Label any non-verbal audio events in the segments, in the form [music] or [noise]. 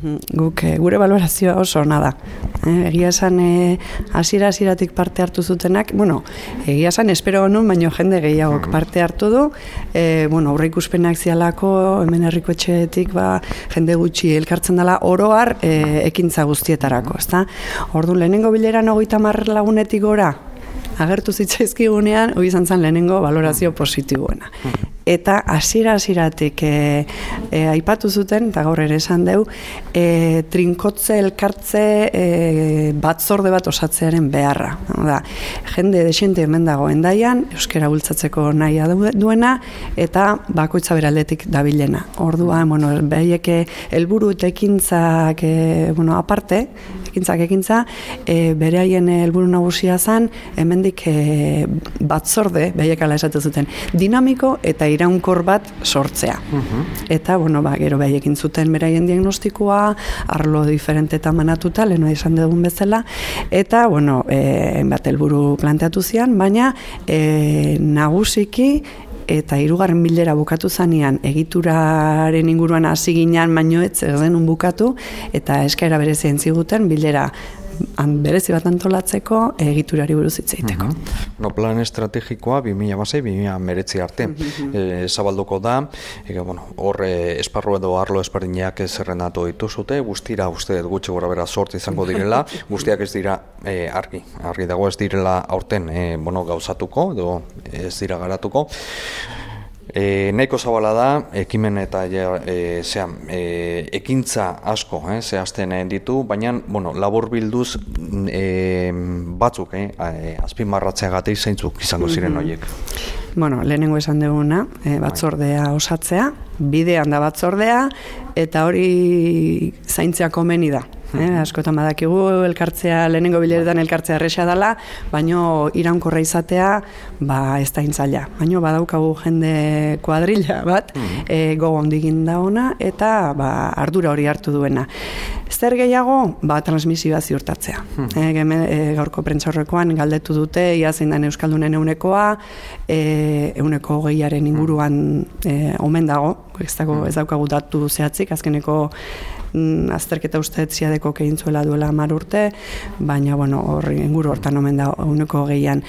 Guk e, gure valorazioa oso ona da. E, egia esan e, hasiera hasieratik parte hartu zutenak, bueno, egia esan espero honun, baino jende gehiagok mm. parte hartu du. E, bueno, aurre ikuspenak zialako hemen herriko etxeetik ba, jende gutxi elkartzen dela oroar e, ekintza guztietarako, ezta? Orduan lehenengo bileran 30 lagunetik gora agertu zitzaizkigunean, hori izan zen lehenengo valorazio positiboena eta hasiera hasieratik e, e, aipatu zuten eta gaur ere esan deu e, trinkotze elkartze e, batzorde bat osatzearen beharra. Da, jende desente hemen dago endaian euskera bultzatzeko nahia duena eta bakoitza beraldetik dabilena. Ordua bueno behieke helburu ekintzak e, bueno aparte ekintzak ekintza e, bere haien helburu nagusia zan hemendik e, batzorde behiek ala esaten zuten dinamiko eta iraunkor bat sortzea. Mhm. Eta, bueno, ba, gero behaiekin zuten beraien diagnostikoa, arlo diferente eta manatuta, lehenu esan dugun bezala, eta, bueno, e, bat helburu planteatu zian, baina e, nagusiki eta hirugarren bilera bukatu zanean egituraren inguruan hasi ginean baino ez denun bukatu eta eskaera berezien ziguten bilera an, berezi bat antolatzeko egiturari buruz hitz egiteko. No plan estrategikoa 2016 2019 arte e, zabalduko da. E, bueno, hor esparru edo arlo ezberdinak zerrendatu dituzute, guztira uste gutxi gora bera sorte izango direla, [laughs] guztiak ez dira e, argi, argi dago ez direla aurten e, bueno, gauzatuko edo ez dira garatuko. E, nahiko zabala da, ekimen eta e, zea, e, ekintza asko e, zehazten ditu, baina bueno, labur bilduz e, batzuk e, azpimarratzea gatei zeintzuk izango ziren mhm. horiek. Bueno, lehenengo esan duguna, e, batzordea osatzea, bidean da batzordea, eta hori zaintzea komeni da. Eh, askotan badakigu elkartzea lehenengo bileretan elkartzea erresa dela, baino iraunkorra izatea, ba ez da intzaila. Baino badaukagu jende kuadrilla bat, mm. e, gogo ondigin da eta ba, ardura hori hartu duena. Zer gehiago, ba transmisioa ziurtatzea. Mm. E, gaurko prentzaurrekoan galdetu dute ia zein den euskaldunen eunekoa, e, euneko gehiaren inguruan e, omen dago, ez dago ez daukagu datu zehatzik, azkeneko mm, azterketa uste ziadeko kehintzuela duela mar urte, baina, bueno, horri inguru hortan omen da uneko gehian.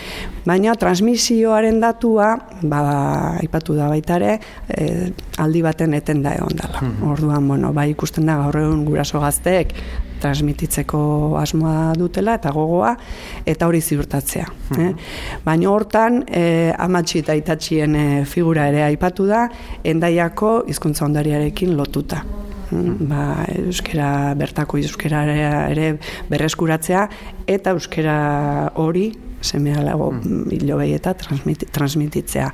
Baina, transmisioaren datua, ba, aipatu da baita ere, e, aldi baten eten da egon dela. Hmm. Orduan, bueno, bai ikusten da gaur egun guraso gazteek transmititzeko asmoa dutela eta gogoa eta hori ziurtatzea. Eh? Hmm. Baina hortan eh, amatxi eta itatxien eh, figura ere aipatu da endaiako hizkuntza ondariarekin lotuta ba, euskera bertako euskera ere berreskuratzea eta euskera hori seme alago mm. eta transmititzea.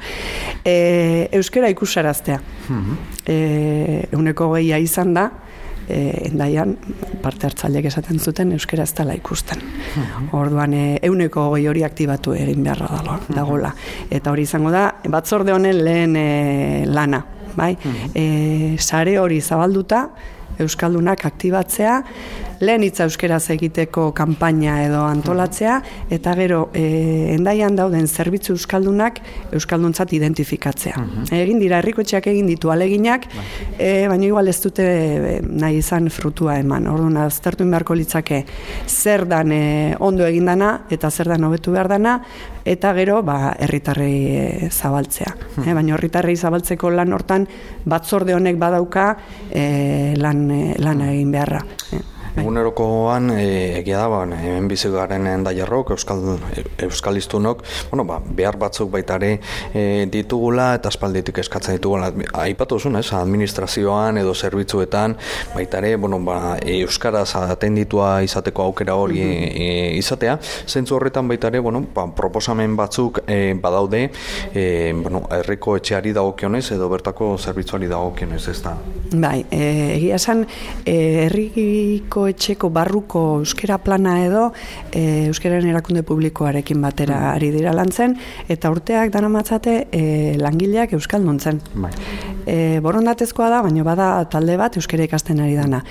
E, euskera ikusaraztea. Mm e, euneko gehia izan da, e, endaian parte hartzaileek esaten zuten euskera ez dela ikusten. Mm Orduan e, euneko goi hori aktibatu egin beharra dagoela. Eta hori izango da, batzorde honen lehen e, lana bai? Mm sare hori zabalduta, Euskaldunak aktibatzea, lehen hitza euskeraz egiteko kanpaina edo antolatzea, eta gero, e, endaian dauden zerbitzu euskaldunak euskalduntzat identifikatzea. Mhm. Egin dira, herrikoetxeak egin ditu aleginak, e, baina igual ez dute nahi izan frutua eman. Orduan, aztertu beharko litzake zer dan e, ondo egindana eta zer dan hobetu behar dana, eta gero ba herritarrei e, zabaltzea. Hmm. E, baina herritarrei zabaltzeko lan hortan batzorde honek badauka e, lan e, lan egin beharra. E. Egunerokoan e, egia da, ba, hemen bizi garen endaiarrok, euskal, euskaliztunok, bueno, ba, behar batzuk baitare e, ditugula eta aspalditik eskatzen ditugula. Aipatu zuen, ez, administrazioan edo zerbitzuetan, baitare, bueno, ba, euskaraz atenditua izateko aukera hori e, izatea, zentzu horretan baitare, bueno, ba, proposamen batzuk e, badaude, e, bueno, herriko etxeari dagokionez edo bertako zerbitzuari dagokionez, ez da? Bai, e, egia esan, herriko etxeko barruko euskera plana edo e, euskararen erakunde publikoarekin batera mm. ari dira lantzen eta urteak dana matzate e, langileak euskalduntzen. Bai. E, borondatezkoa da, baina bada talde bat euskara ikasten ari dana.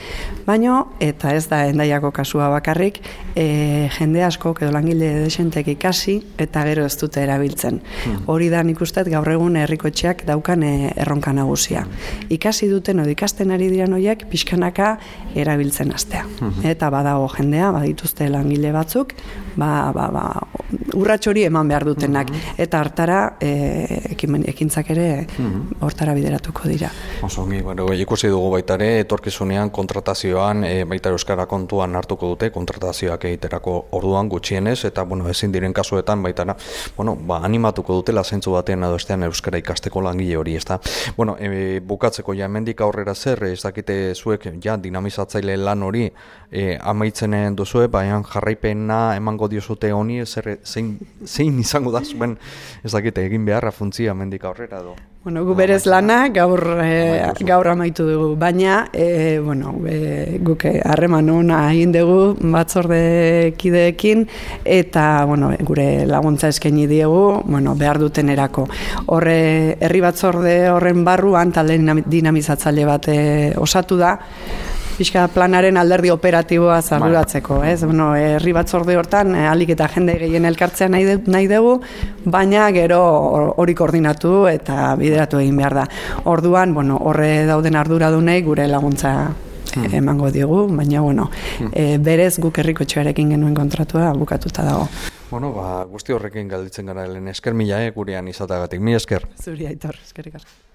Baina, eta ez da endaiako kasua bakarrik, e, jende asko, edo langile desentek ikasi, eta gero ez dute erabiltzen. Hmm. Hori da nik uste gaur egun herrikotxeak daukan e, erronka nagusia. Ikasi duten, edo ikasten ari diran horiek, pixkanaka erabiltzen astea. Hmm. Eta badago jendea, badituzte langile batzuk, ba, ba, ba, urrats hori eman behar dutenak mhm. eta hartara e, ekin, ekintzak ere mhm. hortara bideratuko dira. Oso ongi, bueno, ikusi dugu baita ere etorkizunean kontratazioan e, baita euskara kontuan hartuko dute kontratazioak egiterako orduan gutxienez eta bueno, ezin diren kasuetan baita bueno, ba, animatuko dutela zentzu batean edo estean euskara ikasteko langile hori, ezta. Bueno, e, bukatzeko ja hemendik aurrera zer, ez dakite zuek ja dinamizatzaile lan hori e, amaitzenen duzue, baina jarraipena emango diozute honi zer zein, zein izango da zuen ez dakite egin beharra funtzia mendik aurrera edo. Bueno, gu berez lana gaur, e, gaur amaitu dugu, baina e, bueno, e, guk harreman ona egin dugu batzorde kideekin eta bueno, gure laguntza eskaini diegu bueno, behar duten erako. Horre, herri batzorde horren barruan talde dinamizatzaile bat osatu da, pixka planaren alderdi operatiboa zarduratzeko, ez? Bueno, herri batzorde hortan eh, alik eta jende gehien elkartzea nahi, nahi dugu, baina gero hori koordinatu eta bideratu egin behar da. Orduan, bueno, horre dauden arduradunei gure laguntza hmm. emango diogu, baina bueno, e, berez guk herriko txoarekin genuen kontratua bukatuta dago. Bueno, ba, guzti horrekin galditzen gara, helen esker mila, eh, gurean izatagatik. Mi esker. Zuri aitor, eskerik asko.